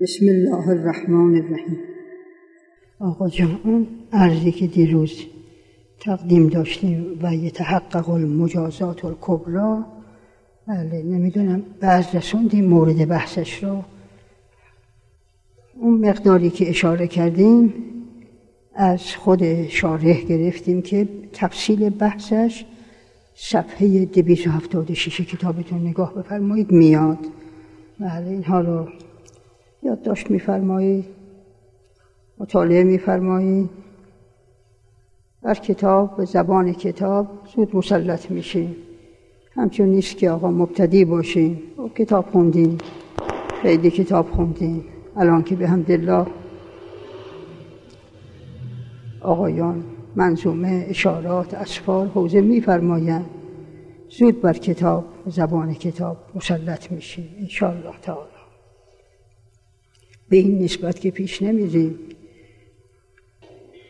بسم الله الرحمن الرحیم. آقا جان اون عرضی که دیروز تقدیم داشتیم و یتحقق المجازات الکبرا بله نمی‌دونم بعض رسوندیم مورد بحثش رو. اون مقداری که اشاره کردیم از خود شارح گرفتیم که تفصیل بحثش صفحه 276 کتابتون نگاه بفرمایید میاد. بله اینها رو یادداشت میفرمایید مطالعه میفرمایید بر کتاب به زبان کتاب زود مسلط میشیم همچون نیست که آقا مبتدی باشیم و کتاب خوندیم خیلی کتاب خوندیم الان که به همدلله آقایان منظومه اشارات اسفار حوزه میفرمایند. زود بر کتاب زبان کتاب مسلط میشیم انشاءالله تعالی. به این نسبت که پیش نمیریم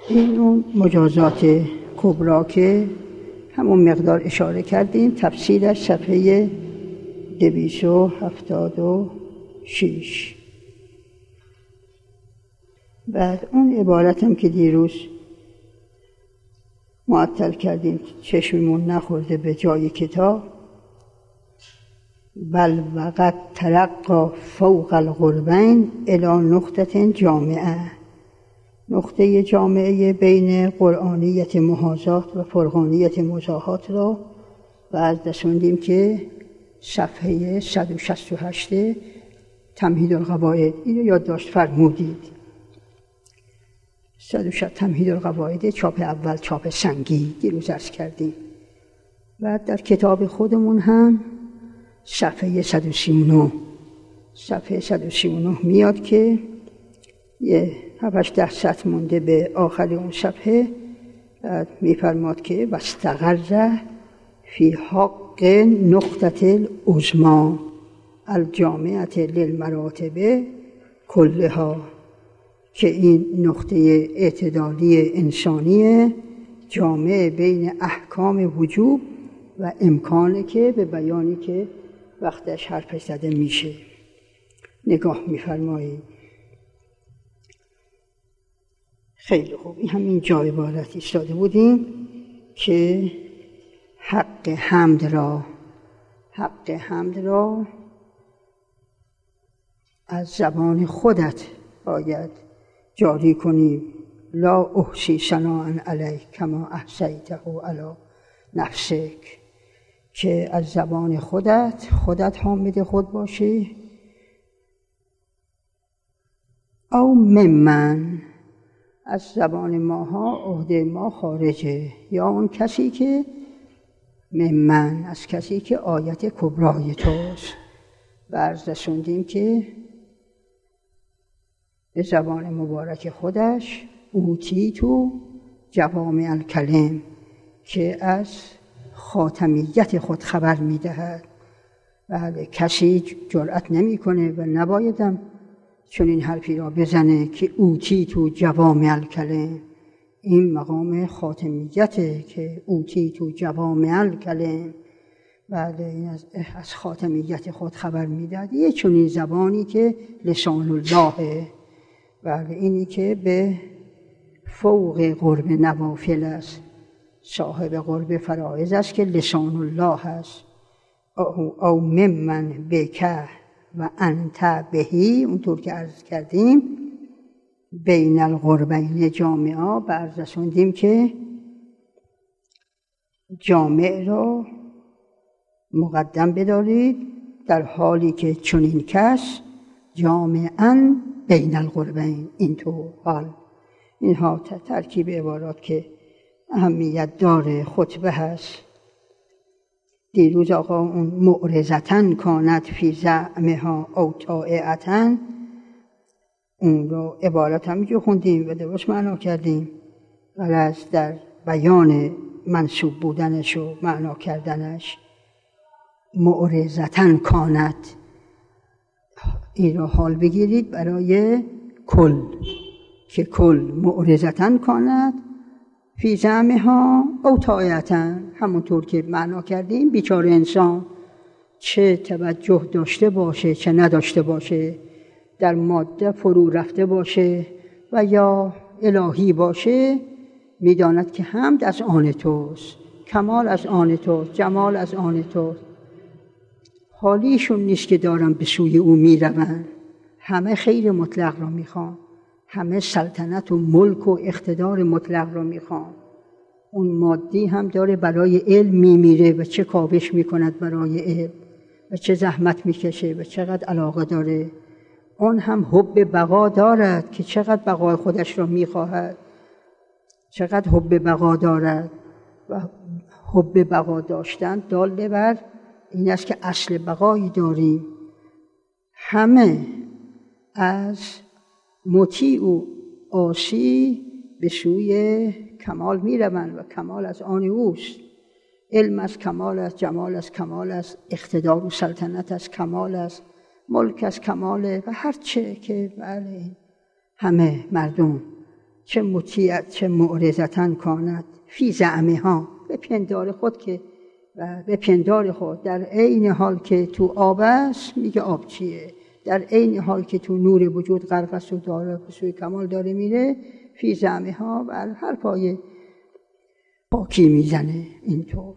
این اون مجازات کبرا که همون مقدار اشاره کردیم تفصیلش صفحه دویس و هفتاد و شیش بعد اون عبارتم که دیروز معطل کردیم چشممون نخورده به جای کتاب. بل وقت ترقا فوق القربین الى نقطه جامعه. نقطه جامعه بین قرآنیت محاضات و فرقانیت مزاحات را و از رسوندیم که صفحه 168 تمهید القواعد. این رو یادداشت فرمودید. 160 تمهید القواعد چاپ اول چاپ سنگی دیروز ارز کردیم. و در کتاب خودمون هم صفحه 139 صفحه 139 میاد که یه هفتش ده سطح مونده به آخر اون صفحه میفرماد که واستقر فی حق نقطه العظما الجامعه للمراتب کلها. که این نقطه اعتدالی انسانی جامعه بین احکام وجوب و امکانه که به بیانی که وقتش حرف زده میشه. نگاه میفرمایید خیلی خوب. این همین جا عبارت ایستاده بودیم که حق حمد را حق حمد را از زبان خودت باید جاری کنی. لا احسی سناء علیک کما احسیته علی نفسک. که از زبان خودت خودت حامد خود باشی. او ممن از زبان ماها عهده ما خارجه. یا اون کسی که ممن از کسی که آیت کبرای توست. برز رسوندیم که به زبان مبارک خودش اوتی تو؟ جوامع الکلم که از خاتمیت خود خبر می‌دهد. بله کسی جرأت نمی‌کنه و نبایدم چون این حرفی را بزنه که اوتی تو جوامع الکلم. این مقام خاتمیته که اوتی تو جوامع الکلم. بله این از, از خاتمیت خود خبر می‌دهد. یه چنین زبانی که لسان الله. بله اینی که به فوق قرب نوافل است. صاحب قرب فرائض است که لسان الله است. او, او ممن بکه و انت بهی اونطور که عرض کردیم بین القربین جامعه به عرض رسوندیم که جامع را مقدم بدارید در حالی که چنین کس جامعا بین القربین اینطور. حال اینها ترکیب عبارات که اهمیت داره خطبه هست دیروز آقا اون معرزتن کانت فی زعمها او طائعتن اون رو عبارت همینجور خوندیم و درست معنا کردیم. ولی از در بیان منصوب بودنش و معنا کردنش معرزتن کانت این رو حال بگیرید برای کل که کل معرزتن کانت فی ها او همونطور که معنا کردیم بیچاره انسان چه توجه داشته باشه چه نداشته باشه در ماده فرو رفته باشه و یا الهی باشه می‌داند که حمد از آن توست کمال از آن توست جمال از آن توست. حالیشون نیست که دارم به سوی او می‌روند. همه خیر مطلق را می‌خوان. همه سلطنت و ملک و اقتدار مطلق را می‌خوان اون مادی هم داره برای علم میمیره و چه کاوش می‌کند برای علم و چه زحمت می‌کشه و چقدر علاقه داره. اون هم حب بقا دارد که چقدر بقای خودش را می‌خواهد. چقدر حب بقا دارد و حب بقا داشتن داله بر این است که اصل بقایی داریم. همه از مطیع و آسی به سوی کمال می‌روند و کمال از آن اوست. علم از کمال است جمال از کمال است اقتدار و سلطنت از کمال است ملک از کماله و هر چه که بله همه مردم. چه مطیع چه معرضتن کاند فی زعمه ها به پندار خود که و به پندار خود در عین حال که تو آب است میگه آب چیه؟ در عین حال که تو نور وجود غرق است و داره به سوی کمال داره میره فی زعمه ها و هر پای پاکی می‌زنه اینطور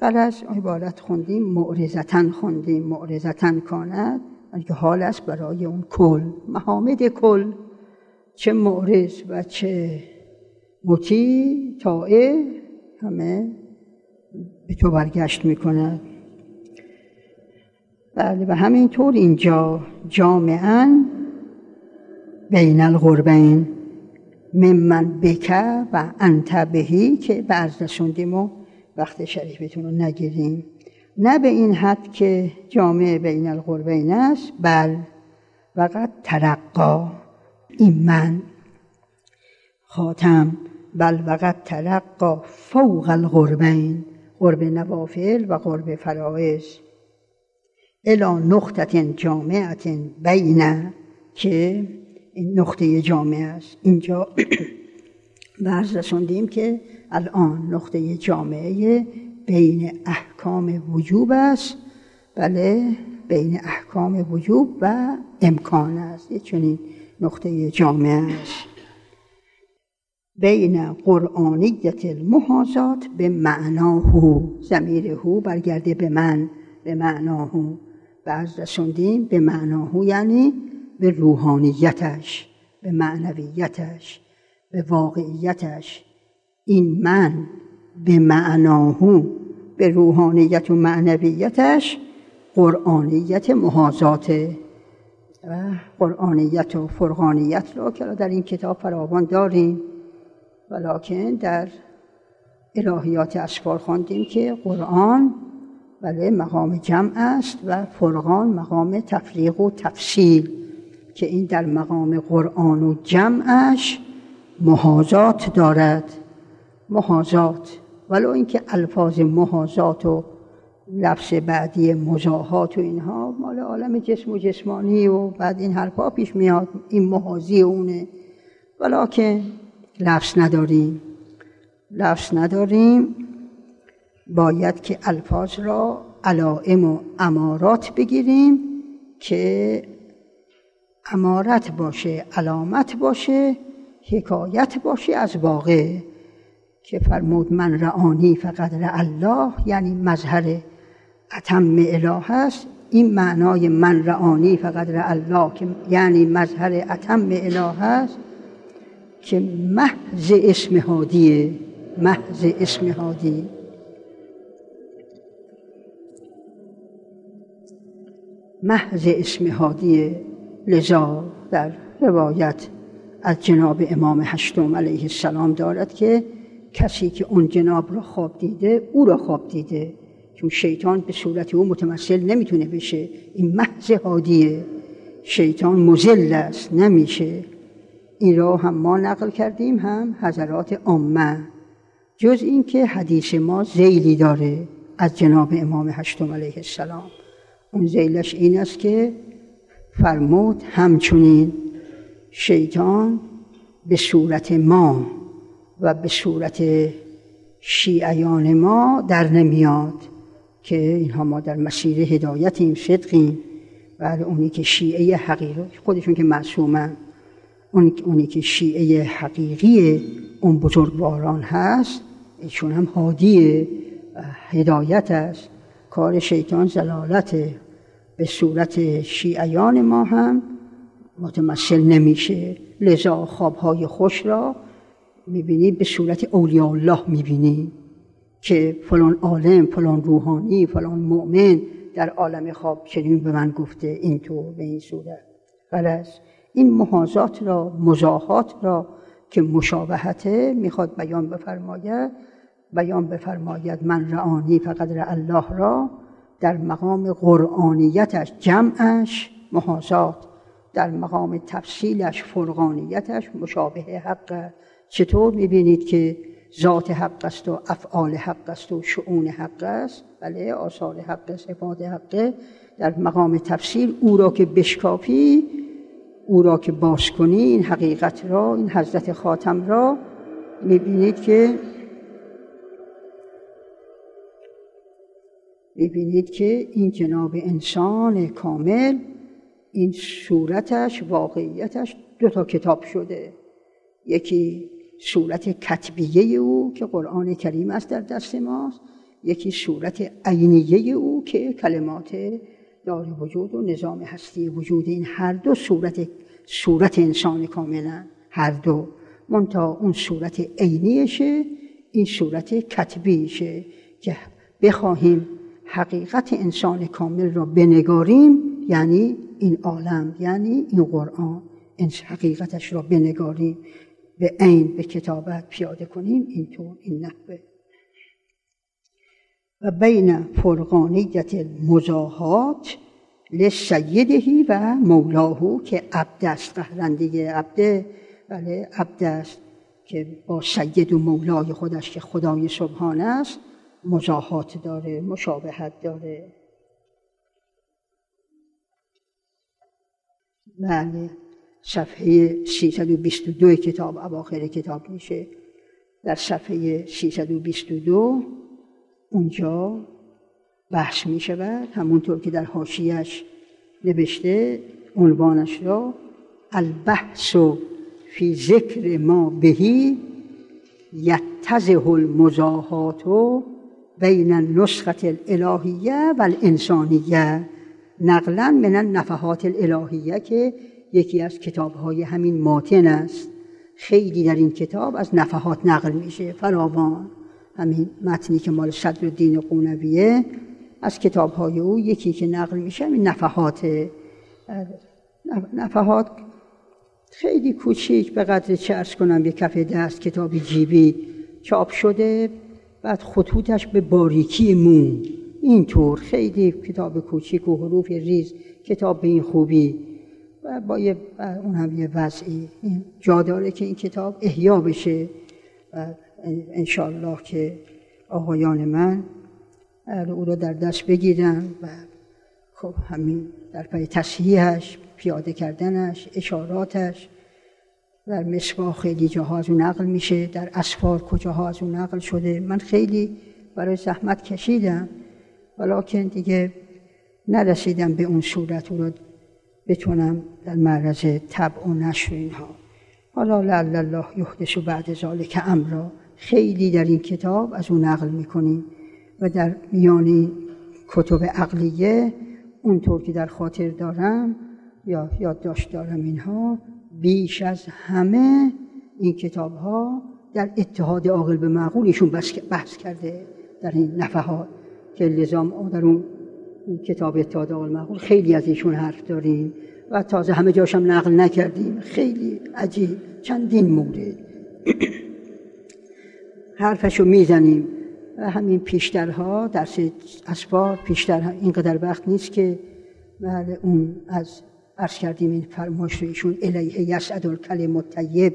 از عبارت خوندیم معرضتن خوندیم معرضتن کاند. که حال است برای اون کل محامد کل. چه معرض و چه مطیع تائه همه به تو برگشت می‌کند. بله و همینطور اینجا جامعا بین الغربین ممن بکه و انت بهی که بعض رسوندیم و وقت شریفتون رو نگیریم. نه به این حد که جامعه بین الغربین است بل وقت ترقا. این من خاتم بل وقت ترقا فوق الغربین قرب نوافل و قرب فرائض. الا نقطت جامعت بین که این نقطه جامعه است. اینجا برز رسوندیم که الان نقطه جامعه بین احکام وجوب است. بله بین احکام وجوب و امکان است. یه چنین نقطه جامعه است. بین قرآنیت المحاضات به معناه زمیر هو برگرده به من به معناه بعض رسوندیم به معناه یعنی به روحانیتش به معنویتش به واقعیتش. این من به معناه به روحانیت و معنویتش قرآنیت محاضات و قرآنیت و فرقانیت رو که در این کتاب فراوان داریم. ولیکن در الهیات اسفار خواندیم که قرآن بله مقام جمع است و فرقان مقام تفریق و تفصیل که این در مقام قرآن و جمعش محاضات دارد. محاضات ولو اینکه الفاظ محاضات و لفظ بعدی مزاحات و اینها مال عالم جسم و جسمانی و بعد این حرفا پیش میاد این محاضی اونه. ولیکن لفظ نداریم. لفظ نداریم. باید که الفاظ را علائم و امارات بگیریم که امارت باشه علامت باشه حکایت باشه از واقع که فرمود من رعانی فقط الله یعنی مظهر اتم اله است. این معنای من رعانی فقط الله که یعنی مظهر اتم اله است که محض اسم هادیه محض اسم هادی. محض اسم هادیه لذا در روایت از جناب امام هشتم علیه السلام دارد که کسی که اون جناب را خواب دیده او را خواب دیده. چون شیطان به صورت او متمثل نمی‌تونه بشه. این محض هادیه شیطان مزل است نمیشه. این را هم ما نقل کردیم هم حضرات عامه جز اینکه حدیث ما زیلی داره از جناب امام هشتم علیه السلام. اون زیلش این است که فرمود همچنین شیطان به صورت ما و به صورت شیعیان ما در نمیاد که اینها ما در مسیر هدایتیم صدقیم. بله اونی که شیعه حقیقی خودشون که معصومن. اونی که شیعه حقیقی اون بزرگواران هست ایشون هم حادی هدایت است. کار شیطان زلالت به صورت شیعیان ما هم متمثل نمیشه. لذا خوابهای خوش را می‌بینی به صورت اولیاء الله می‌بینی که فلان عالم فلان روحانی فلان مؤمن در عالم خواب چنین به من گفته اینطور به این صورت. غلط این محاضات را مزاحات را که مشابهته می‌خواد بیان بفرماید بیان بفرماید من رعانی فقط الله را در مقام قرآنیتش جمعش محاضات در مقام تفصیلش فرقانیتش مشابه حق. چطور می‌بینید که ذات حق است و افعال حق است و شعون حق است؟ بله آثار حق صفات حق. در مقام تفسیر او را که بشکافی او را که باز کنی این حقیقت را این حضرت خاتم را می‌بینید که می‌بینید که این جناب انسان کامل این صورتش واقعیتش دو تا کتاب شده. یکی صورت کتبیه او که قرآن کریم است در دست ماست یکی صورت عینیه او که کلمات دار وجود و نظام هستی وجود این هر دو صورت صورت انسان کاملا هر دو. منتها اون صورت عینیشه این صورت کتبیشه که بخواهیم حقیقت انسان کامل را بنگاریم یعنی این عالم یعنی این قرآن این حقیقتش را بنگاریم. به عین به کتابت پیاده کنیم اینطور این نحوه. و بین فرقانیت مزاحات لسیدهی و مولاهو که عبد است قهرندگی عبده بله عبد که با سید و مولای خودش که خدای سبحانه است. مزاحات داره مشابهت داره. بله صفحه 322 کتاب اواخر کتاب میشه. در صفحه 322 اونجا بحث می شود همونطور که در حاشیش نوشته عنوانش را البحث فی ذکر ما بهی یتزه المزاحات بین النسخت الالهیه و الانسانیه نقلا من النفحات الالهیه که یکی از کتاب های همین ماتن است. خیلی در این کتاب از نفحات نقل میشه. فراوان همین متنی که مال صدر دین قونویه از کتاب های او یکی که نقل میشه این نفحات نفحات خیلی کوچیک به قدر چه کنم به کف دست کتاب جیبی چاپ شده. بعد خطوطش به باریکی مون. اینطور خیلی کتاب کوچیک و حروف ریز کتاب به این خوبی و با یه اون هم یه وضعی. جا داره که این کتاب احیا بشه و انشاءالله که آقایان من او رو در دست بگیرن و خب همین در پای تصحیحش پیاده کردنش اشاراتش در مصباح خیلی جاها از نقل میشه. در اسفار کجاها از اون نقل شده. من خیلی برای زحمت کشیدم ولیکن دیگه نرسیدم به اون صورت رو بتونم در معرض طبع و نشر اینها. حالا لعل الله یحدث بعد ذالک امرا. خیلی در این کتاب از اون نقل می‌کنیم و در میان کتب عقلیه اونطور که در خاطر دارم یا یادداشت دارم اینها بیش از همه این کتاب ها در اتحاد عاقل به معقول ایشون بحث کرده در این نفحات که لزام در اون کتاب اتحاد عاقل معقول خیلی از ایشون حرف داریم و تازه همه جاشم نقل نکردیم. خیلی عجیب. چندین مورد. حرفشو می‌زنیم. و همین پیشترها درس اسبار پیشتر اینقدر وقت نیست که بله اون از عرض کردیم این فرمایش ایشون الیه یسعد الکلم الطیب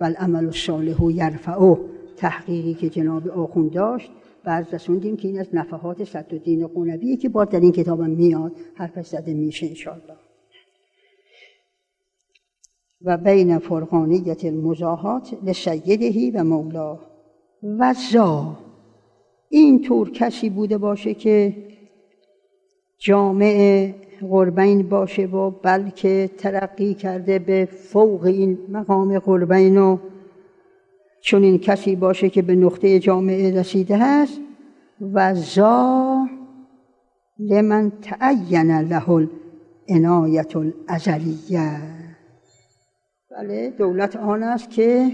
و العمل الصالح یرفعه تحقیقی که جناب آخون داشت. بعد رسوندیم که این از نفحات دین قنبیه که باید در این کتابم میاد حرفش زده میشه انشاءالله. و بین فرقانیت المزاحات لسیدهی و مولا. و زا این طور کسی بوده باشه که جامعه قربین باشه و بلکه ترقی کرده به فوق این مقام قربین و چون این کسی باشه که به نقطه جامعه رسیده هست و زا لمن تعین له العنایت الازلیه. بله دولت آن است که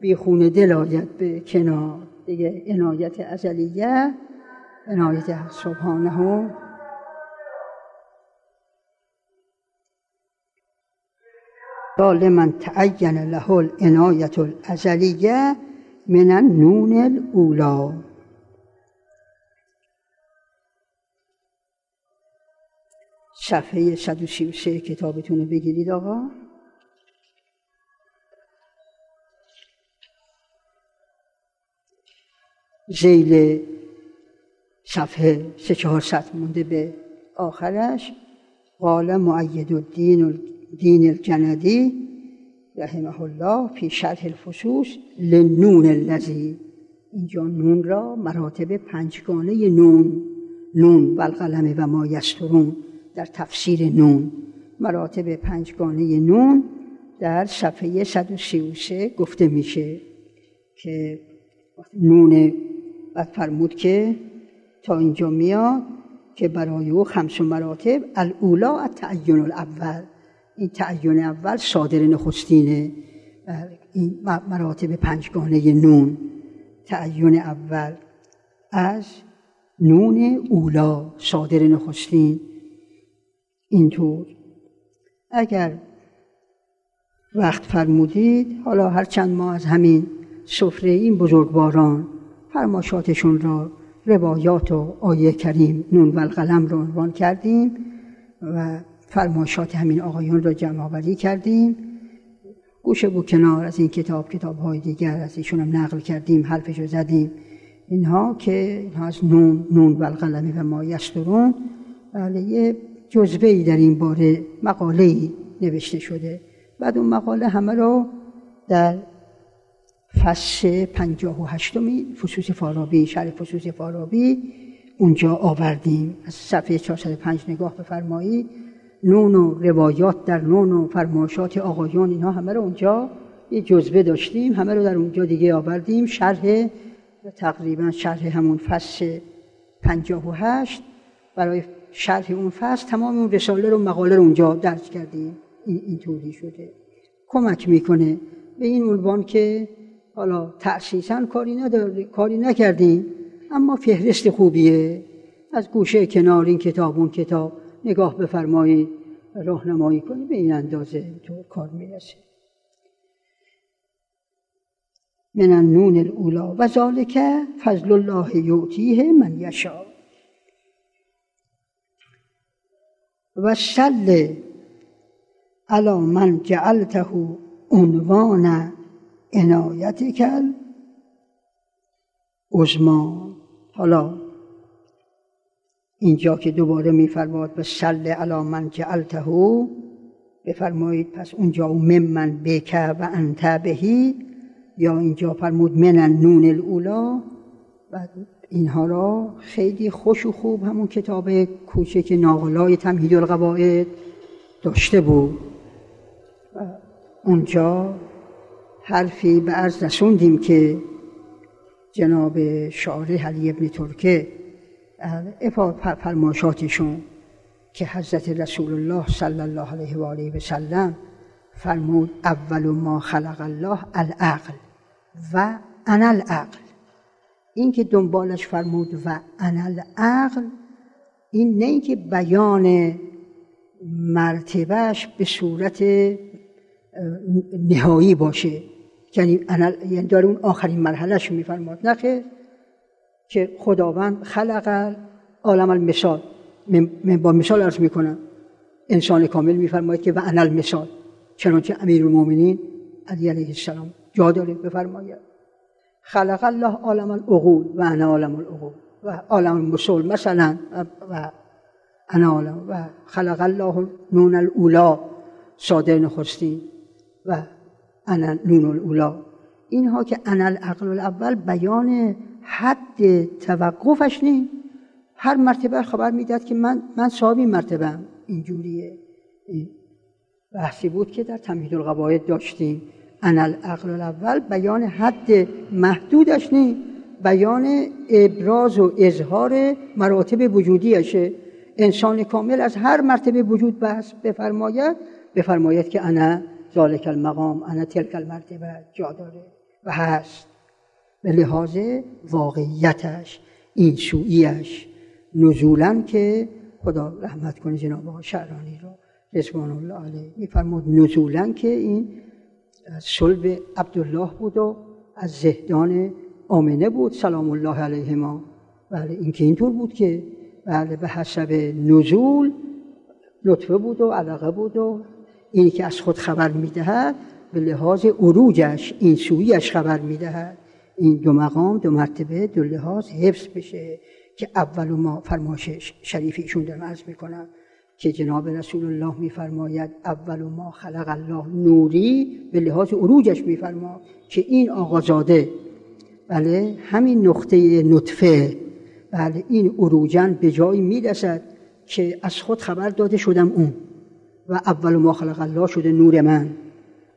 بیخونه دل آید به کنار. دیگه عنایت ازلیه عنایت سبحانه لمن تعین له العنایت الازلیه من النون الاولا صفحه 133 کتابتون رو بگیرید آقا. زیل صفحه سه چهار مونده به آخرش. قال معید الدین دین الجندی رحمه الله فی شرح الفصوص لنون الذی. اینجا نون را مراتب پنجگانه نون نون و القلم و ما یسترون در تفسیر نون. مراتب پنجگانه نون در صفحه 133 گفته میشه که نون بعد فرمود که تا اینجا میاد که برای او خمس مراتب الاولا التعین الاول. این تعین اول صادر نخستینه این مراتب پنجگانه نون. تعین اول از نون اولا صادر نخستین. اینطور. اگر وقت فرمودید حالا هر چند ما از همین سفره این بزرگواران فرماشاتشون را روایات و آیه کریم نون و القلم را عنوان کردیم و فرماشات همین آقایون را جمع آوری کردیم. گوشه بو کنار از این کتاب کتاب های دیگر از ایشون هم نقل کردیم حرفش رو زدیم. اینها که اینها از نون, نون و القلم و ما یسترون. بله یه جزوه ای در این باره مقاله ای نوشته شده. بعد اون مقاله همه رو در فصل پنجاه و هشتمی فصوص فارابی شرح فصوص فارابی اونجا آوردیم. از صفحه 405 نگاه بفرمایید. نون و روایات در نون و فرماشات آقایان اینها همه رو اونجا یه جزبه داشتیم همه رو در اونجا دیگه آوردیم. شرح تقریبا شرح همون فصل پنجاه و هشت. برای شرح اون فصل تمام اون رساله رو مقاله رو اونجا درج کردیم. این اینطوری شده. کمک می‌کنه به این عنوان که حالا تأسیسا کاری نداری کاری نکردیم اما فهرست خوبیه. از گوشه کنار این کتاب اون کتاب. نگاه بفرمایید راهنمایی کنید به این اندازه تو کار می‌رسه من النون الاولا و ذالک فضل الله یعطیه من یشا و سل علی من جعلته عنوان کل عزما حالا اینجا که دوباره میفرماد به سل علا من جعلته بفرمایید پس اونجا و من بکه و انت بهی یا اینجا فرمود من نون الاولا و اینها را خیلی خوش و خوب همون کتاب کوچک ناغلای تمهید القواعد داشته بود. و اونجا حرفی به عرض رسوندیم که جناب شاعر علی ابن ترکه فرماشاتشون که حضرت رسول الله صلی الله علیه و آله و سلم فرمود اول ما خلق الله العقل و انا العقل. این که دنبالش فرمود و انا العقل این نه اینکه بیان مرتبهش به صورت نهایی باشه. یعنی یعنی داره اون آخرین مرحلهش میفرماد. نه که خداوند خلق عالم المثال. من با مثال عرض می‌کنم. انسان کامل میفرماید که و انا المثال چنانچه امیر المؤمنین علی علیه السلام جا داره بفرماید. خلق الله عالم العقول و انا عالم العقول و عالم المثال مثلا و انا عالم. و خلق الله نون الاولا صادر نخستین و انا نون الاولا اینها که انا العقل الاول بیان حد توقفش نیست هر مرتبه خبر می‌داد که من من صاحب این مرتبه هم. اینجوریه. این بحثی بود که در تمهید القواعد داشتیم. ان العقل الاول بیان حد محدودش نی بیان ابراز و اظهار مراتب وجودیشه. انسان کامل از هر مرتبه وجود بحث بفرماید بفرماید که انا ذالک المقام انا تلک المرتبه جا داره و هست. به لحاظ واقعیتش این سویش نزولا که خدا رحمت کنه جناب آقا شعرانی رو رضوان الله علیه. میفرمود نزولا که این صلب عبدالله بود و از زهدان آمنه بود سلام الله علیه ما بله این که اینطور بود که بله به حسب نزول لطفه بود و علاقه بود و اینی که از خود خبر می‌دهد به لحاظ عروجش این سویش خبر می‌دهد. این دو مقام دو مرتبه دو لحاظ حفظ بشه که اول ما فرماش شریف ایشون دارم عرض می‌کنم که جناب رسول الله میفرماید اول ما خلق الله نوری به لحاظ عروجش میفرما که این آقازاده. بله همین نقطه نطفه. بله این عروجن به جایی می‌رسد که از خود خبر داده شدم اون و اول ما خلق الله شده نور من.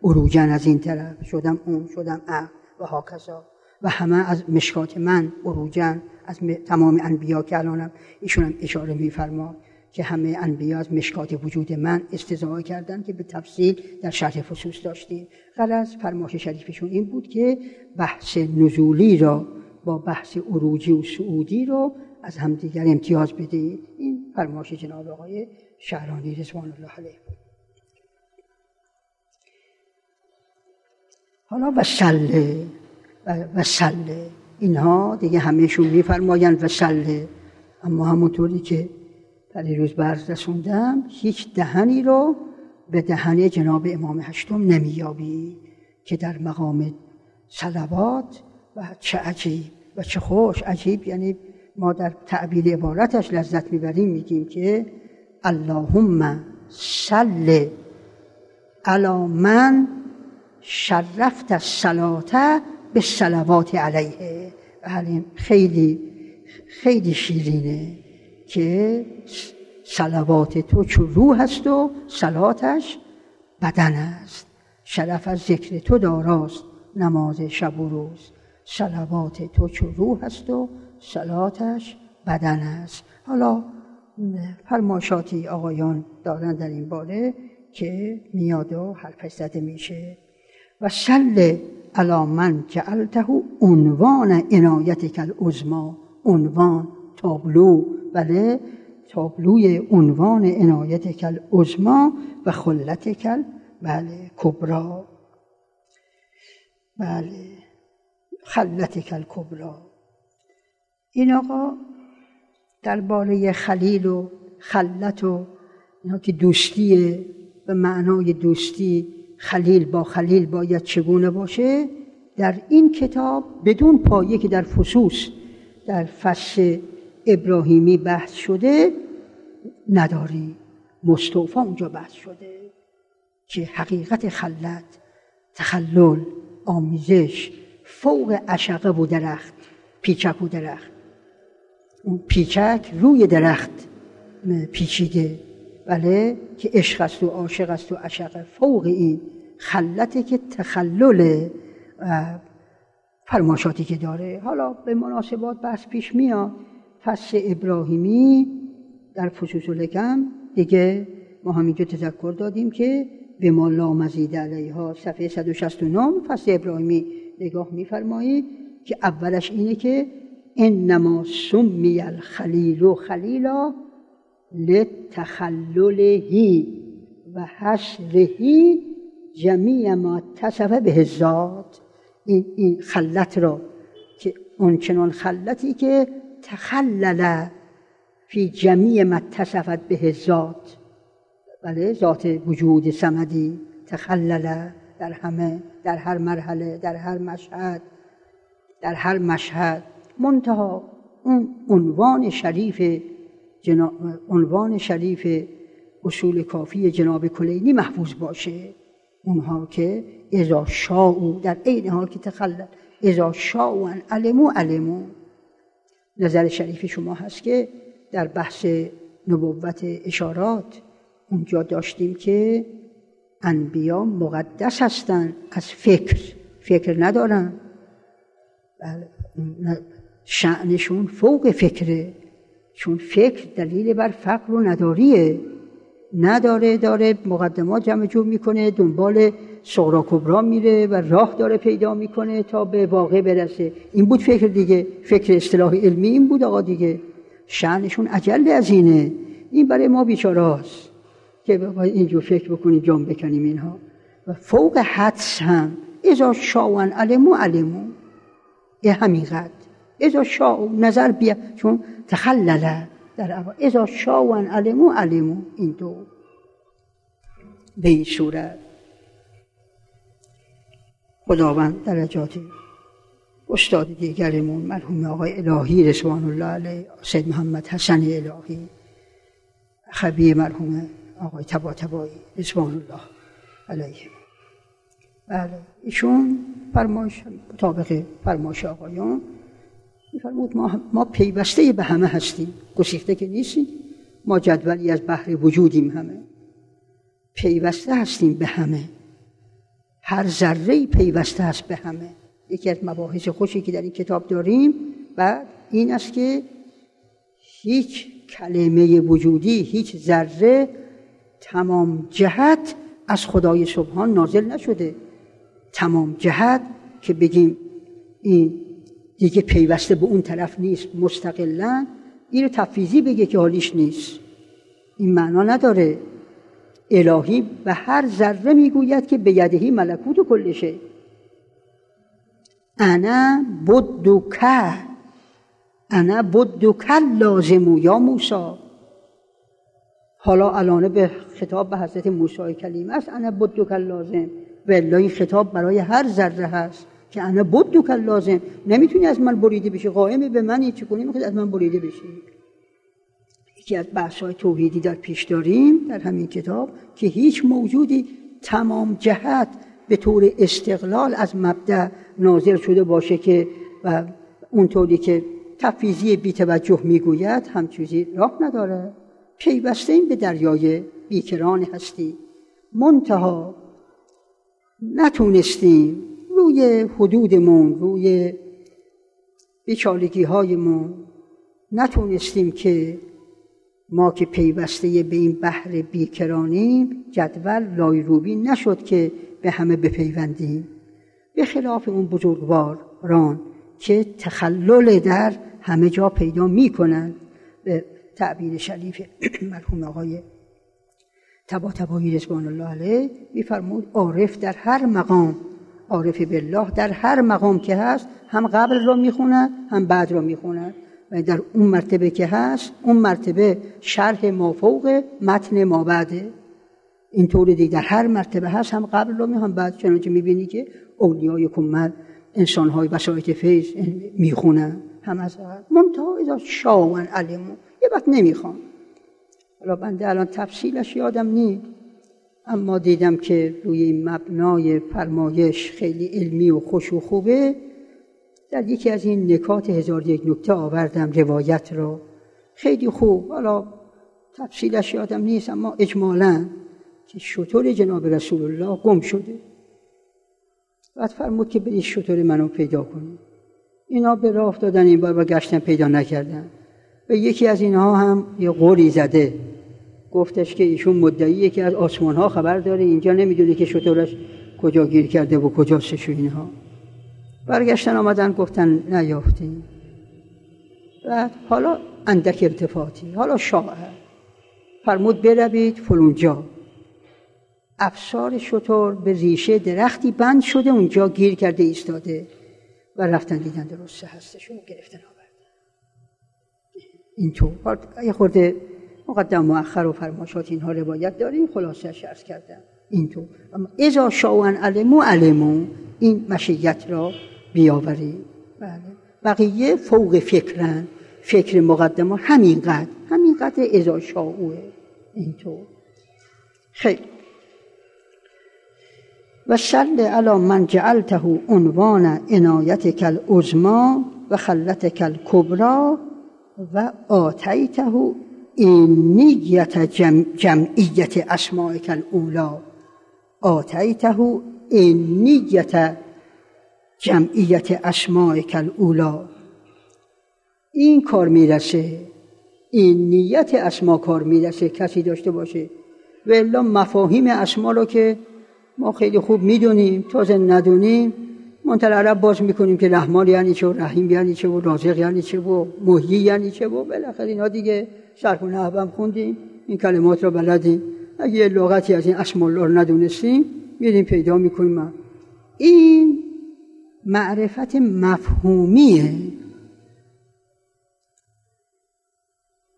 عروجن از این طرف شدم اون شدم ا و هاکذا. و همه از مشکات من عروجن از تمام انبیا که الانم ایشون هم اشاره میفرما که همه انبیا از مشکات وجود من استضاعه کردن که به تفصیل در شرح فصوص داشتیم. غرض فرماش شریفشون این بود که بحث نزولی را با بحث عروجی و سعودی رو از همدیگر امتیاز بده این فرماش جناب آقای شهرانی رضوان الله علیه. حالا و سله و سله اینها دیگه همهشون میفرمایند و سله اما همونطوری که در روز برز رسوندم هیچ دهنی رو به دهن جناب امام هشتم نمیابی که در مقام صلوات و چه عجیب و چه خوش عجیب. یعنی ما در تعبیر عبارتش لذت می‌بریم میگیم که اللهم صل علی من شرفت الصلاه به صلوات علیه. خیلی خیلی شیرینه که صلوات تو چو روح است و صلاتش بدن است. شرف از ذکر تو داراست نماز شب و روز. صلوات تو چو روح است و صلاتش بدن است. حالا فرماشاتی آقایان دارن در این باره که میاد و حرفش زده میشه. و سل علا من جعلته عنوان عنایتک العظما عنوان تابلو. بله تابلوی عنوان عنایتک العظما و خلتک بله کبرا بله خلتک الکبرا این آقا درباره خلیل و خلت و اینا که دوستی به معنای دوستی خلیل با خلیل باید چگونه باشه؟ در این کتاب بدون پایه که در فصوص در فصل ابراهیمی بحث شده نداری. مستوفا اونجا بحث شده که حقیقت خلت تخلل آمیزش فوق عشقه و درخت پیچک و درخت. اون پیچک روی درخت پیچیده. بله که عشق است و عاشق است و عشق فوق این خلته که تخلل فرماشاتی که داره. حالا به مناسبات بحث پیش میاد. فصل ابراهیمی در فصوص لکم دیگه ما همینجا تذکر دادیم که به ما لا مزید علیها صفحه 169 فصل ابراهیمی نگاه میفرمایید که اولش اینه که انما سمی الخلیل خلیلا لتخلله و حشرهی جمیع ما تصفه به ذات. این, این خلت را که اونچنان خلتی که تخلل فی جمیع ما تصفت به ذات. بله ذات وجود سمدی تخلل در همه در هر مرحله در هر مشهد در هر مشهد. منتها اون عنوان شریف عنوان شریف اصول کافی جناب کلینی محفوظ باشه. اونها که ازا شاو در عین حال که تخلل ازا شاو علمو علمو نظر شریف شما هست که در بحث نبوت اشارات اونجا داشتیم که انبیا مقدس هستن از فکر. فکر ندارن. بله شعنشون فوق فکره. چون فکر دلیل بر فقر و نداریه. نداره داره مقدمات جمع جور می‌کنه دنبال صغرا کبرا میره و راه داره پیدا می‌کنه تا به واقع برسه. این بود فکر دیگه. فکر اصطلاح علمی این بود آقا دیگه. شعنشون عجل از اینه. این برای ما بیچاراست که باید اینجور فکر بکنیم جام بکنیم اینها. و فوق حدس هم. ازا شاون علمو علمو یه همینقدر ازا شاو نظر بیا. چون تخلله در اول ازا شاون علمو علمو این دو. به این صورت خداوند درجات استاد دیگرمون مرحوم آقای الهی رسوان الله علیه سید محمد حسن الهی خبی مرحوم آقای تبا تبایی رسوان الله علیه. بله ایشون فرمایش مطابق فرمایش آقایان میفرمود ما, ما پیوسته به همه هستیم. گسیخته که نیستیم. ما جدولی از بحر وجودیم همه. پیوسته هستیم به همه. هر ذره پیوسته است به همه. یکی از مباحث خوشی که در این کتاب داریم بعد این است که هیچ کلمه وجودی هیچ ذره تمام جهت از خدای سبحان نازل نشده. تمام جهت که بگیم این دیگه پیوسته به اون طرف نیست مستقلا این رو تفیزی بگه که حالیش نیست. این معنا نداره. الهی به هر ذره می‌گوید که به یدهی ملکوت و کلشه. انا بدوکه انا بدوکه لازمو یا موسا حالا الانه به خطاب به حضرت موسی کلیم است انا بدوکه لازم. و این خطاب برای هر ذره هست. که انا بدوکه لازم. نمی‌تونی از من بریده بشی. قائم به منی. چکنی می‌خواد از من بریده بشی. یکی از بحث های توحیدی در پیش داریم در همین کتاب که هیچ موجودی تمام جهت به طور استقلال از مبدع ناظر شده باشه که و اونطوری که تفیزی بی توجه می‌گوید هم چیزی راه نداره. پیوسته این به دریای بیکران هستی. منتها نتونستیم روی حدودمون روی بیچالگی هایمون نتونستیم که ما که پیوسته به این بحر بیکرانیم جدول لایروبی نشد که به همه بپیوندیم. به خلاف اون بزرگواران که تخلل در همه جا پیدا می‌کنند به تعبیر شریف مرحوم آقای تبا تبایی رضوان الله علیه میفرمود عارف در هر مقام عارف بالله در هر مقام که هست هم قبل را می‌خوند هم بعد را می‌خوند و در اون مرتبه که هست اون مرتبه شرح ما فوق متن ما بعده. اینطور دیگه در هر مرتبه هست هم قبل رو هم بعد. چنانچه می‌بینی که اولیای کمل انسان های بسایت فیض می‌خونن هم از منتها اذا شاون علمو یه وقت نمی‌خوان حالا بنده الان تفصیلش یادم نی اما دیدم که روی مبنای فرمایش خیلی علمی و خوش و خوبه. در یکی از این نکات هزار یک نکته آوردم روایت را. خیلی خوب. حالا تفصیلش یادم نیست اما اجمالا که شطور جناب رسول الله گم شده. بعد فرمود که برید شطور منو پیدا کنید. اینا به راه دادن این بار و گشتن پیدا نکردن. و یکی از اینها هم یه قولی زده. گفتش که ایشون مدعیه که از آسمان ها خبر داره اینجا نمی‌دونه که شطورش کجا گیر کرده و کجا سشو اینها. برگشتن آمدن گفتن نیافتیم بعد حالا اندک ارتفاعی حالا شاعر فرمود بروید فلونجا. افسار شطور به ریشه درختی بند شده اونجا گیر کرده ایستاده و رفتن دیدن درسته هستشون گرفتن آورد اینطور. یه خورده مقدم مؤخر و فرماشات اینها روایت داریم. خلاصه ارز کردم. اینطور اما ازا شاون علمو علمو این مشیت را بیاوریم. بله. بقیه فوق فکرن. فکر مقدمه همینقدر. همینقدر ازا شاؤه اینطور خیلی. و سل علی من جعلته عنوان عنایت کل ازما و خلت کل کبرا و آتیته اینیت جم جمعیت اسمائک الاولا آتیته اینیت جمعیت اسمائک الاولا این کار می‌رسه این نیت اسما کار می‌رسه کسی داشته باشه. و مفاهیم اسما رو که ما خیلی خوب می‌دونیم تازه ندونیم منتل عرب باز می‌کنیم که رحمان یعنی چه و رحیم یعنی چه و رازق یعنی چه و محیی یعنی چه و بالاخره اینا دیگه شرح و نحوم خوندیم این کلمات رو بلدیم. اگه یه لغتی از این اسم الله رو ندونستیم میریم پیدا می‌کنیم این معرفت مفهومیه.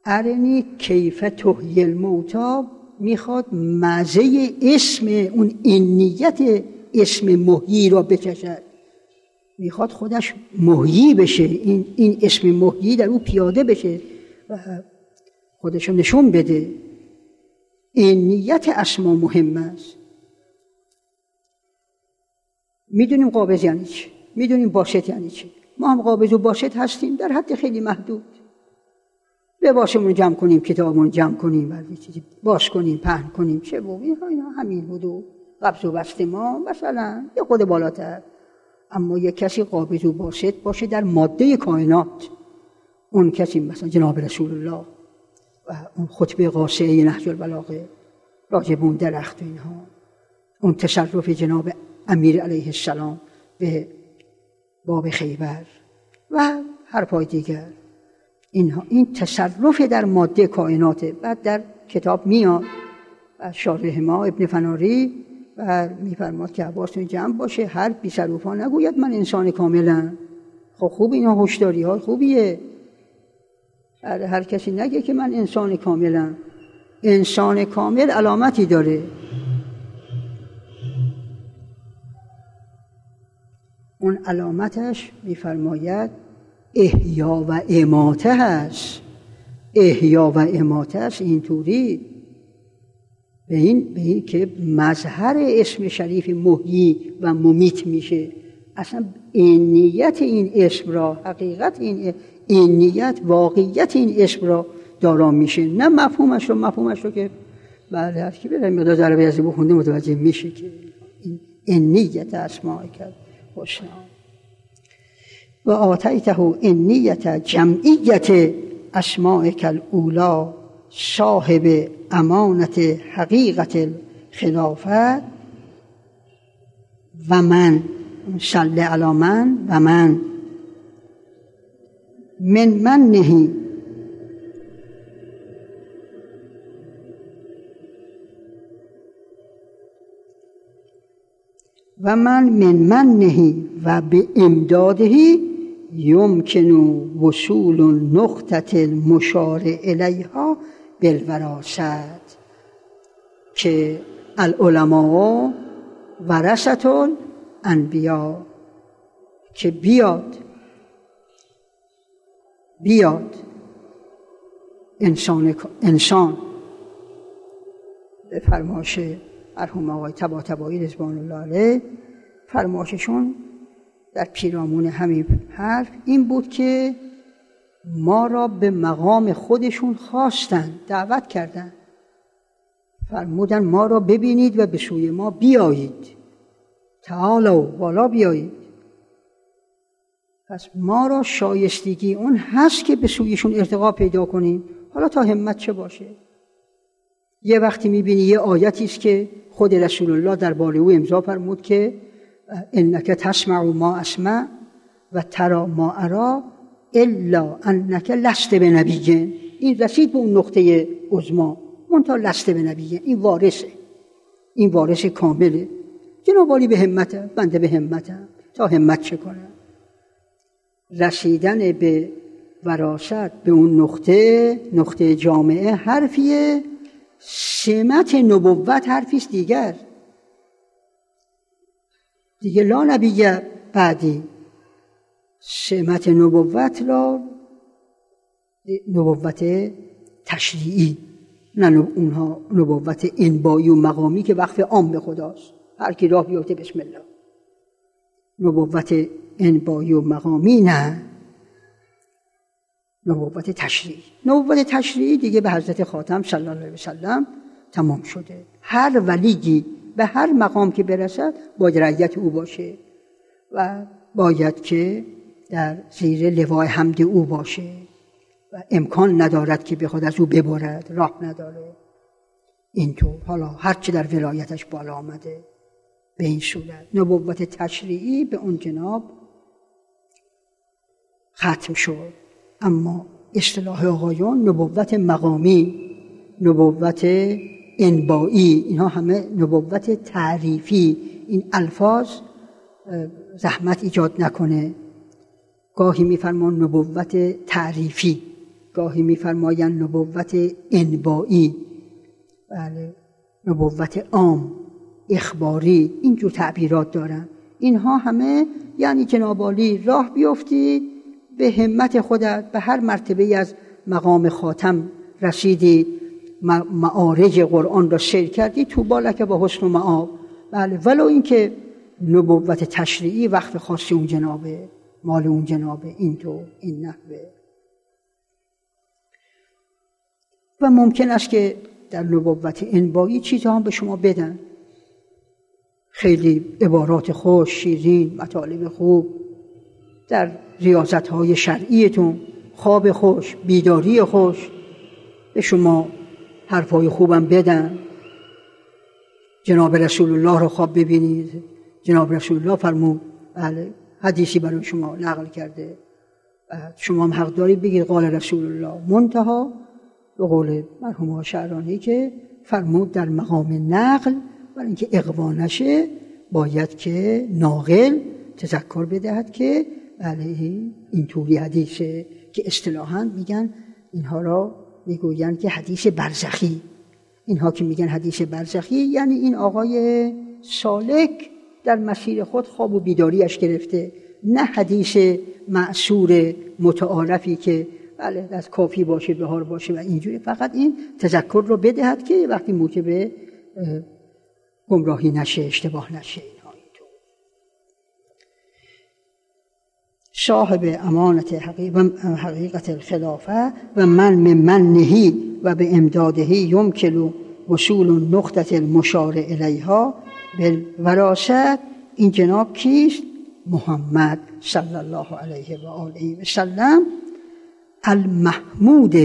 ارنی کیف تحیی الموتا می‌خواد مزه اسم اون اینیت اسم محیی را بکشد می‌خواد خودش محیی بشه. این, این اسم محیی در او پیاده بشه. و خودش نشون بده. این نیت اسما مهم است. می‌دونیم قابض یعنی چی؟ می‌دونیم باشد یعنی چی؟ ما هم قابض و باشد هستیم در حد خیلی محدود. لباسمون جمع کنیم کتابمون جمع کنیم چیزی باش کنیم پهن کنیم چه بود اینا همین بودو قبض و بست ما مثلا یه خود بالاتر. اما یه کسی قابض و باشد باشه در ماده کائنات. اون کسی مثلا جناب رسول الله. اون خطبه قاسعه نهج البلاغه راجب اون درخت و اینها. اون تصرف جناب امیر علیه السلام به باب خیبر و هر پای دیگر. اینها این تصرف در ماده کائنات بعد در کتاب میاد و شارح ما ابن فناری و میفرماد که حواستون جمع باشه هر بی نگوید من انسان کاملم. خب خوب اینا هشداری ها خوبیه. هر, هر کسی نگه که من انسان کاملم. انسان کامل علامتی داره. اون علامتش میفرماید احیا و اماته هست احیا و اماته هست اینطوری. به این, به این که مظهر اسم شریف محیی و ممیت میشه. اصلا این نیت این اسم را حقیقت این این نیت واقعیت این اسم را دارا میشه. نه مفهومش رو مفهومش رو که بله هر کی بره مقدار ضربه از بخونده متوجه میشه که این نیت اسماء کرد خوشنام و آتیته این نیت جمعیت اسماء اولا صاحب امانت حقیقت خلافت و من صلی علی من و من من من نهی و من من من نهی و به امدادهی یمکن وصول نقطه المشار الیها بالوراست که العلماء ورست الانبیا که بیاد بیاد. انسان انسان به فرماش مرحوم آقای تبا تبایی رضوان الله علیه فرماششون در پیرامون همین حرف این بود که ما را به مقام خودشون خواستن دعوت کردن. فرمودن ما را ببینید و به سوی ما بیایید. تعالوا بالا بیایید. پس ما را شایستگی اون هست که به سویشون ارتقا پیدا کنیم. حالا تا همت چه باشه؟ یه وقتی می‌بینی یه آیتی است که خود رسول الله در باره او امضا فرمود که انک تسمع ما اسمع و ترا ما ارا الا انک لست به نبیین این رسید به اون نقطه عظما منتها لست به نبیین این وارثه. این وارث کامله. جناب به همت بنده به همتم تا همت چه کنم؟ رسیدن به وراست به اون نقطه نقطه جامعه حرفیه. سمت نبوت حرفیست دیگر. دیگه لا نبی بعدی. سمت نبوت را نبوت تشریعی. نه اونها نبوت انبایی و مقامی که وقف عام به خداست. هر کی راه بیفته بسم الله. نبوت انبایی و مقامی نه. نبوت تشریعی. نبوت تشریعی دیگه به حضرت خاتم صلی الله علیه وسلم تمام شده. هر ولیگی به هر مقام که برسد باید رعیت او باشه و باید که در زیر لوای حمد او باشه و امکان ندارد که به خود از او ببرد راه نداره. اینطور حالا هرچی در ولایتش بالا آمده. به این صورت نبوت تشریعی به اون جناب ختم شد. اما اصطلاح آقایون نبوت مقامی نبوت انبایی اینها همه نبوت تعریفی. این الفاظ زحمت ایجاد نکنه. گاهی میفرمان نبوت تعریفی گاهی میفرمایند نبوت انبایی بله نبوت عام. اخباری اینجور تعبیرات دارن. اینها همه یعنی جنابالی راه بیفتی به همت خودت به هر مرتبه از مقام خاتم رسیدی معارج قرآن را سیر کردی تو بالک با حسن و معاب. بله ولو اینکه نبوت تشریعی وقت خاصی اون جنابه مال اون جنابه این تو این نحوه. و ممکن است که در نبوت انبایی چیزها هم به شما بدن. خیلی عبارات خوش شیرین مطالب خوب. در ریاضت های شرعیتون خواب خوش بیداری خوش. به شما حرفای خوبم بدن. جناب رسول الله رو خواب ببینید. جناب رسول الله فرمود بله حدیثی برای شما نقل کرده. شما هم حق دارید بگید قال رسول الله منتها. به قول مرحوم شعرانی که فرمود در مقام نقل برای اینکه اقوا نشه باید که ناقل تذکر بدهد که بله این طوری حدیثه که اصطلاحا میگن اینها را می‌گویند که حدیث برزخی. اینها که میگن حدیث برزخی یعنی این آقای سالک در مسیر خود خواب و بیداریش گرفته. نه حدیث معصور متعارفی که بله از کافی باشه بهار باشه و اینجوری. فقط این تذکر رو بدهد که وقتی موجب گمراهی نشه اشتباه نشه صاحب امانت حقیقت الخلافه و من من نهی و به امدادهی یمکل وصول نقطه المشار الیها بالوراست این جناب کیست؟ محمد صلی الله علیه و آله و سلم المحمود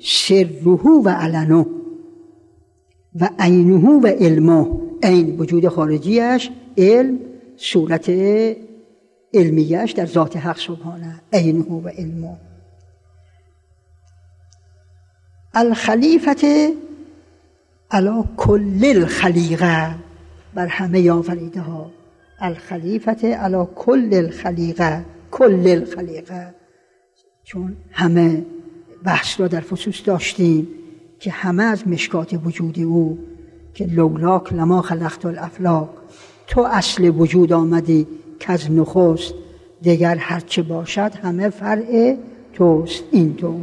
سره و علنه و عینه و علمه. عین وجود خارجیش علم صورت علمیش در ذات حق سبحانه عینه و علمه. الخلیفت علا کل الخلیقه بر همه آفریده ها الخلیفت علا کل الخلیقه کل الخلیقه. چون همه بحث را در فصوص داشتیم که همه از مشکات وجود او که لولاک لما خلقت الافلاق تو اصل وجود آمدی که از نخست دیگر هرچه باشد همه فرع توست. این تو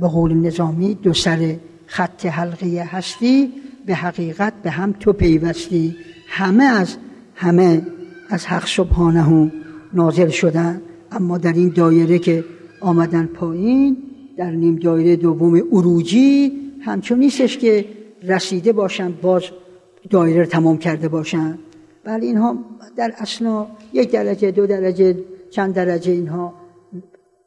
به قول نظامی دو سر خط حلقه هستی به حقیقت به هم تو پیوستی. همه از همه از حق سبحانه نازل شدن. اما در این دایره که آمدن پایین در نیم دایره دوم اروجی همچون نیستش که رسیده باشن باز دایره رو تمام کرده باشن. بله اینها در اصلا یک درجه دو درجه چند درجه اینها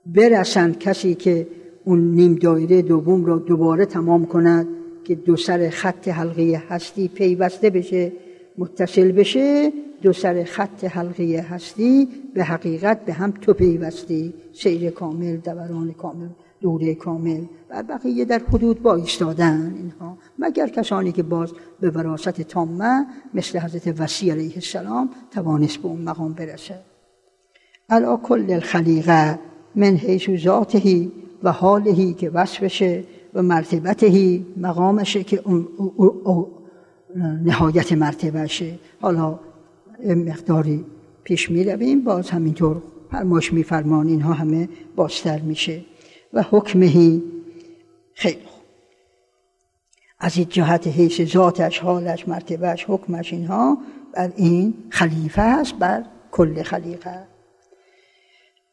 برسند. کسی که اون نیم دایره دوم را دوباره تمام کند که دو سر خط حلقه هستی پیوسته بشه متصل بشه دو سر خط حلقه هستی به حقیقت به هم تو پیوستی. سیر کامل دوران کامل. دوره کامل و بقیه در حدود با ایستادن اینها. مگر کسانی که باز به وراست تامه مثل حضرت وسیع علیه السلام توانست به اون مقام برسه علا کل الخلیقه من حیث ذاتهی و حالهی که وصفشه و مرتبتهی مقامشه که اون نهایت مرتبهشه. حالا مقداری پیش می رویم باز همینطور فرماش میفرمان اینها همه بازتر میشه. و حکمهی. خیلی خوب. از این جهت حیث ذاتش حالش مرتبهش حکمش اینها بر این خلیفه است بر کل خلیقه.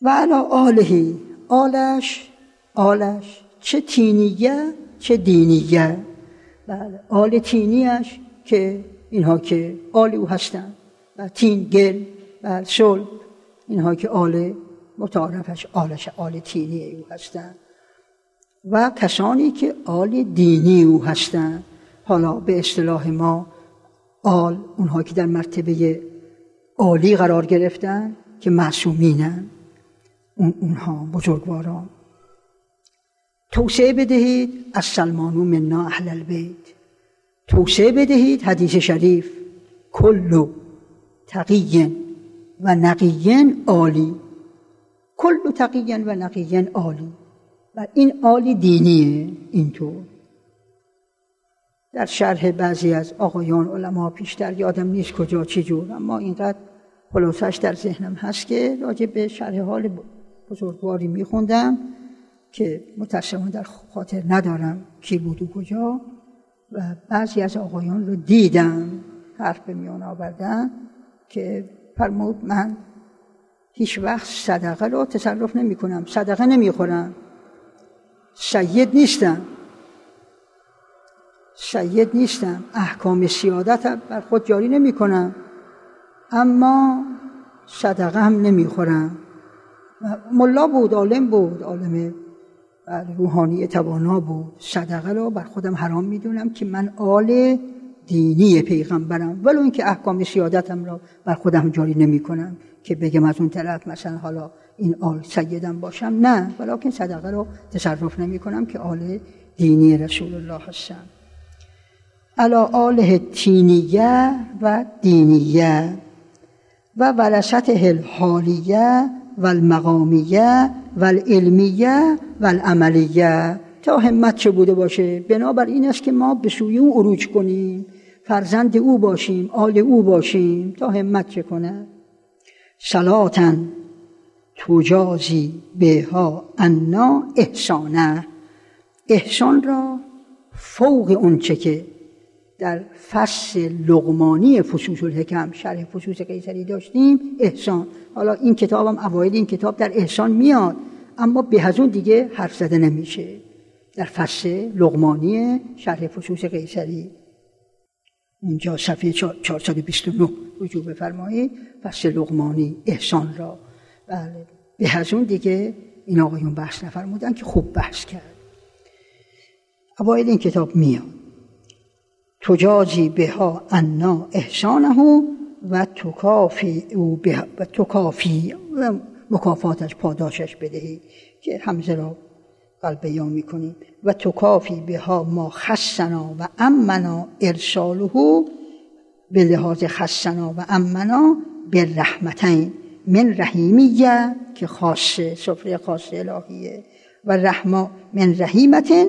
و علا آلهی آلش آلش چه تینیه چه دینیه بله آل تینیش که اینها که آل او هستند و تین گل و صلح اینها که آل متعارفش آلش آل تینی او هستند و کسانی که آل دینی او هستند حالا به اصطلاح ما آل اونها که در مرتبه عالی قرار گرفتن که معصومینن. اون اونها بزرگواران. توسعه بدهید از سلمانو منا اهل البیت. توسعه بدهید حدیث شریف. کلو تقیین و نقیین عالی. کل تقیین و نقیین عالی. و این عالی دینیه اینطور. در شرح بعضی از آقایان علما پیشتر یادم نیست کجا چی جور اما اینقدر خلاصش در ذهنم هست که راجع به شرح حال بزرگواری میخوندم که متاسفانه در خاطر ندارم کی بود و کجا. و بعضی از آقایان رو دیدم حرف به میان آوردن که فرمود من هیچ وقت صدقه رو تصرف نمی کنم صدقه نمی خورم سید نیستم. سید نیستم. احکام سیادت بر خود جاری نمی کنم اما صدقه هم نمی خورم ملا بود عالم بود عالم روحانی توانا بود. صدقه رو بر خودم حرام می‌دونم که من آل دینی پیغمبرم ولو اینکه احکام سیادتم را بر خودم جاری نمی کنم که بگم از اون طرف مثلا حالا این آل سیدم باشم نه ولیکن صدقه رو تصرف نمی کنم که آل دینی رسول الله هستم. علا آله تینیه و دینیه و ورست الحالیه و المقامیه و العلمیه و العملیه. تا همت چه بوده باشه؟ بنابر این است که ما به سوی او عروج کنیم فرزند او باشیم آل او باشیم. تا همت چه کنه؟ سلاتن توجازی بها انا احسانه. احسان را فوق اونچه که در فصل لغمانی فصوص الحکم شرح فصوص قیصری داشتیم احسان. حالا این کتابم اوایل این کتاب در احسان میاد اما به از اون دیگه حرف زده نمیشه. در فصل لغمانی شرح فصوص قیصری. اونجا صفحه 429 رجوع بفرمایید. فصل لغمانی احسان را. بله. به از دیگه این آقایون بحث نفرمودن که خوب بحث کرد. اوایل این کتاب میاد. تجازی بها انا احسانه و تکافی او و تکافی و مکافاتش پاداشش بدهی که همزه را قلب بیان می‌کنیم. و تکافی بها ما خصنا و امنا ارساله به لحاظ خصنا و امنا به رحمتین من رحیمیه که خاصه سفره خاص الهیه و رحما من رحیمتن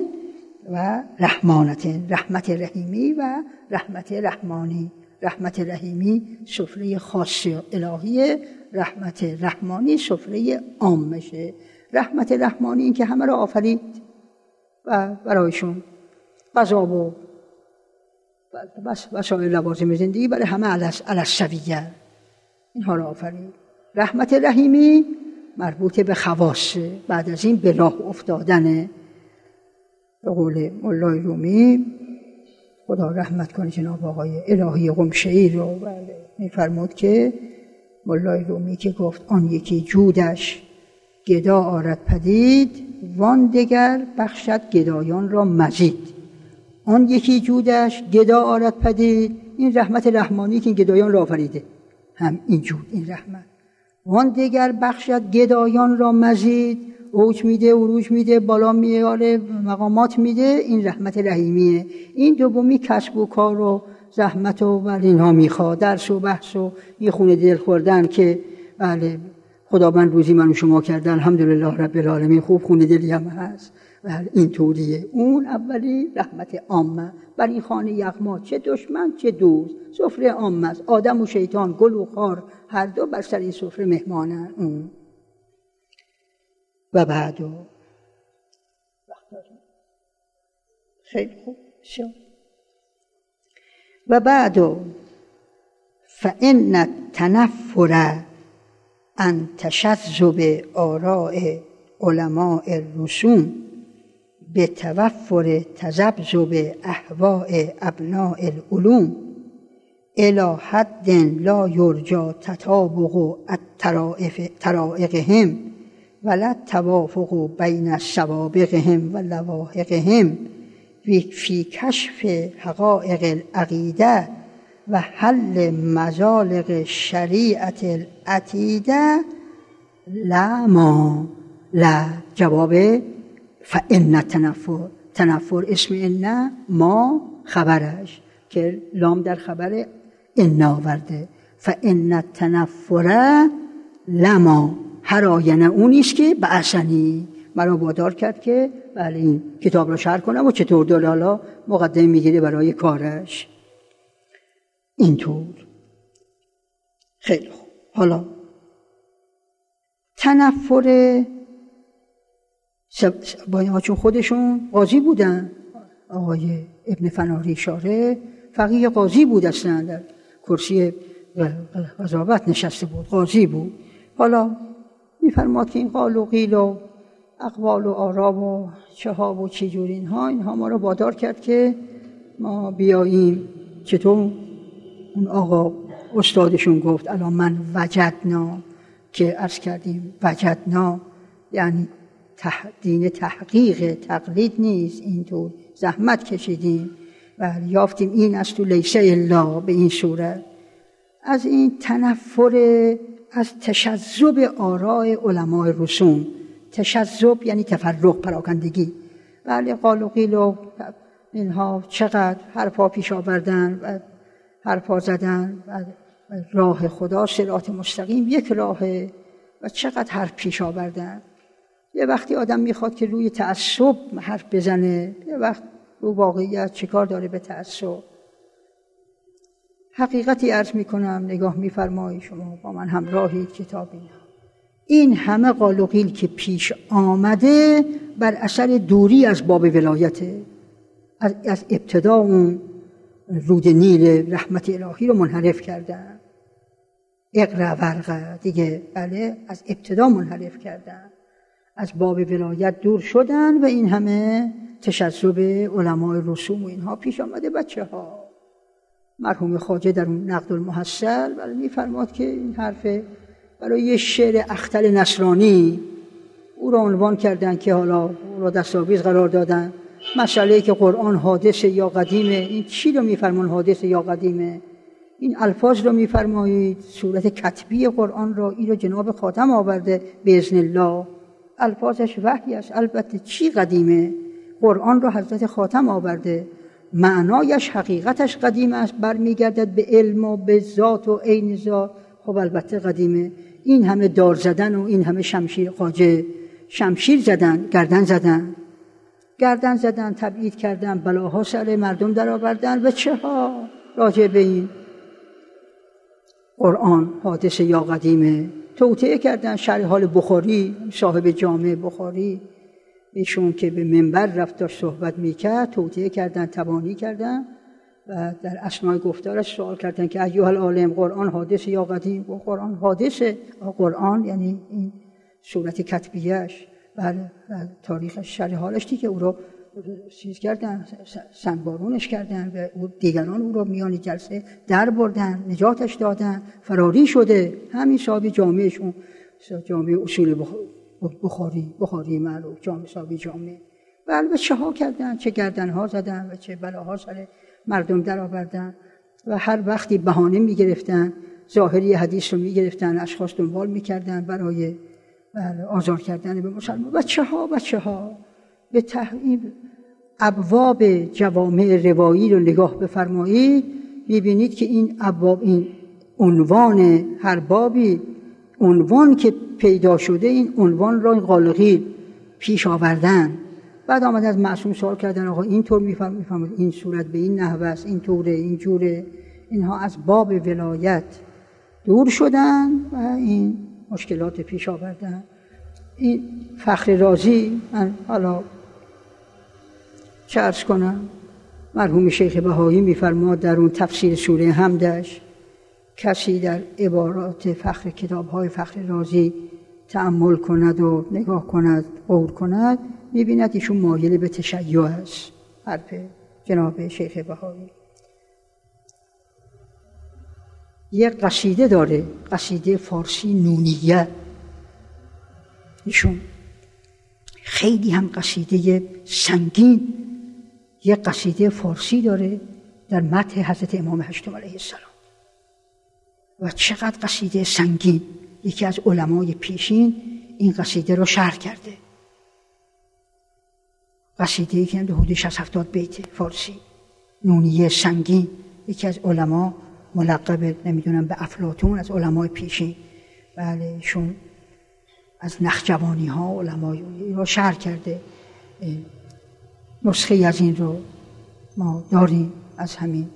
و رحمانتن رحمت رحیمی و رحمت رحمانی رحمت رحیمی سفره خاص الهیه رحمت رحمانی سفره عامشه. رحمت رحمانی این که همه را آفرید. و برایشون. غذا و وسایل لوازم زندگی برای همه علسویه اینها را آفرید رحمت رحیمی مربوط به خواصه بعد از این به راه افتادنه به قول مولای رومی خدا رحمت کنه جناب آقای الهی قمشهی رو. بله میفرمود که مولای رومی که گفت آن یکی جودش گدا آرد پدید وان دگر بخشد گدایان را مزید آن یکی جودش گدا آرد پدید این رحمت رحمانی که گدایان را آفریده. هم این جود این رحمت. وان دیگر بخشد گدایان را مزید اوج میده عروج میده بالا میاره مقامات میده این رحمت رحیمیه. این دومی کسب و کار و زحمت و بله اینها می‌خواد. درس و بحث و یه خونه دل خوردن که بله خداوند روزی من شما کرده. الحمدلله رب العالمین. خوب خونه دلی هم هست. بله این طوریه. اون اولی رحمت عامه. بر این خانه یغما. چه دشمن چه دوست. سفره عامه است. آدم و شیطان گل و خار. هر دو بر سر این سفره مهمانن. اون. و بعد؟ و خیلی خوب. شد و بعد؟ فان تنفر ان تشذب آراء علماء الرسوم به توفر تذبذب احواء ابناء العلوم الى حد لا یرجا تطابق ترائقهم ولا توافق بین سوابقهم و لواحقهم فی کشف حقائق العقیده و حل مزالق شریعت العتیده لا ما لا جواب فان تنفر تنفر اسم ان ما خبرش که لام در خبر ان آورده. فان تنفر لما هر آینه اون نیست که بعثنی مرا وادار کرد که بله این کتاب را شرح کنم و چطور دلالا مقدمه می‌گیره برای کارش. اینطور. خیلی خوب. حالا تنفر با چون خودشون قاضی بودن. آقای ابن فناری شاره فقیه قاضی بود اصلا در کرسی قضاوت نشسته بود قاضی بود. حالا میفرماد که این قال و قیل و اقوال و آراب و چه ها و چه جور اینها اینها ما رو بادار کرد که ما بیاییم چطور اون آقا استادشون گفت الان من وجدنا که ارز کردیم وجدنا یعنی دین تحقیق تقلید نیست اینطور زحمت کشیدیم و یافتیم این از تو لیسه الله به این صورت. از این تنفر از تشذب آراء علماء رسوم. تشذب یعنی تفرق پراکندگی. بله قال و قیل و اینها چقدر حرفا پیش آوردن و حرفا زدن و راه خدا سرات مستقیم یک راهه و چقدر حرف پیش آوردن. یه وقتی آدم می‌خواد که روی تعصب حرف بزنه یه وقت رو واقعیت چیکار داره به تعصب؟ حقیقتی عرض می‌کنم نگاه میفرمایی شما با من همراهید کتاب این همه قالقیل که پیش آمده بر اثر دوری از باب ولایته از, از ابتدا اون رود نیل رحمت الهی رو منحرف کردن اقرا ورقه دیگه بله از ابتدا منحرف کردن از باب ولایت دور شدن و این همه تشذب علمای رسوم و اینها پیش آمده بچه ها مرحوم خاجه در اون نقد المحصل ولی میفرماد که این حرف برای یه شعر اختل نصرانی او را عنوان کردن که حالا او را دستاویز قرار دادن. مسئله که قرآن حادث یا قدیمه. این چی رو میفرمان حادث یا قدیمه؟ این الفاظ رو میفرمایید. صورت کتبی قرآن را این رو جناب خاتم آورده به ازن الله. الفاظش وحی است. البته چی قدیمه؟ قرآن را حضرت خاتم آورده. معنایش حقیقتش قدیم است. برمیگردد به علم و به ذات و عین ذات. خب البته قدیمه. این همه دار زدن و این همه شمشیر قاجه شمشیر زدن گردن زدن. گردن زدن تبعید کردن بلاها سر مردم در آوردن و چه ها؟ راجع به این قرآن حادث یا قدیمه. توطعه کردن شرح حال بخاری صاحب جامعه بخاری ایشون که به منبر رفت داشت صحبت می‌کرد توطعه کردن تبانی کردن و در اسنای گفتارش سوال کردن که ایوه العالم قرآن حادث یا قدیم؟ و قرآن حادثه. قرآن یعنی این صورت کتبیهش و تاریخ شرح حالش که او رو چیز کردن سنبارونش کردن و دیگران او رو میان جلسه در بردن نجاتش دادن فراری شده. همین صاحب جامعهشون جامعه اصول بخاری بخاری معروف جامعه صاحب جامعه. و البته چه ها کردن چه گردن ها زدن و چه بلاها سر مردم در آوردن و هر وقتی بهانه می‌گرفتن ظاهری حدیث رو می‌گرفتن اشخاص دنبال می‌کردن برای بله، آزار کردن به مسلمان. بچه ها بچه ها به تحقیب ابواب جوامع روایی رو نگاه بفرمایید. می‌بینید که این ابواب این عنوان هر بابی عنوان که پیدا شده این عنوان را این قالقی پیش آوردن. بعد آمد از معصوم سوال کردن آقا اینطور می‌فهمید این صورت به این نحوه است این طوره این جوره. اینها از باب ولایت دور شدن و این مشکلات پیش آوردن این فخر رازی من حالا چه کنم؟ مرحوم شیخ بهایی میفرماد در اون تفسیر سوره همدش کسی در عبارات فخر کتاب های فخر رازی تعمل کند و نگاه کند قول کند می‌بیند ایشون مایل به تشیع است. حرف جناب شیخ بهایی. یک قصیده داره قصیده فارسی نونیه. ایشون خیلی هم قصیده سنگین یک قصیده فارسی داره در متح حضرت امام هشتم علیه السلام. و چقدر قصیده سنگین. یکی از علمای پیشین این قصیده رو شرح کرده. قصیده که حدود 60 70 بیت فارسی. نونیه سنگین. یکی از علما ملقب نمی‌دونم به افلاتون از علمای پیشین. بله شون از نخجوانی ها علمای رو شرح کرده. نسخه از این رو ما داریم از همین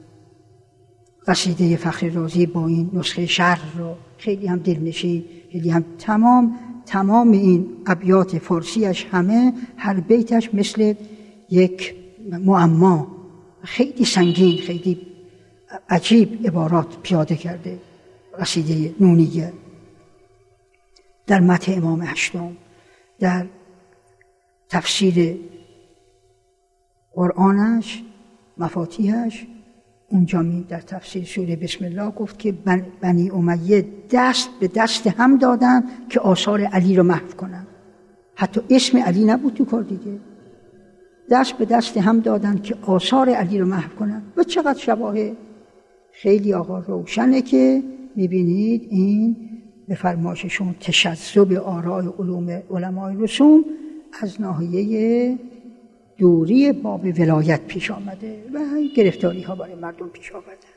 قصیده فخر رازی با این نسخه شرح رو. خیلی هم دلنشین خیلی هم تمام تمام این ابیات فارسیش همه هر بیتش مثل یک معما. خیلی سنگین خیلی عجیب عبارات پیاده کرده. قصیده نونیه. در مت امام هشتم در تفسیر قرآنش مفاتیحش اونجا می در تفسیر سوره بسم الله گفت که بنی امیه دست به دست هم دادن که آثار علی رو محو کنن. حتی اسم علی نبود تو کار دیگه. دست به دست هم دادن که آثار علی رو محو کنن. و چقدر شباهه. خیلی آقا روشنه که می‌بینید این به فرماششون تشذب آراء علوم علمای رسوم از ناحیه دوری باب ولایت پیش آمده و گرفتاری ها برای مردم پیش آمده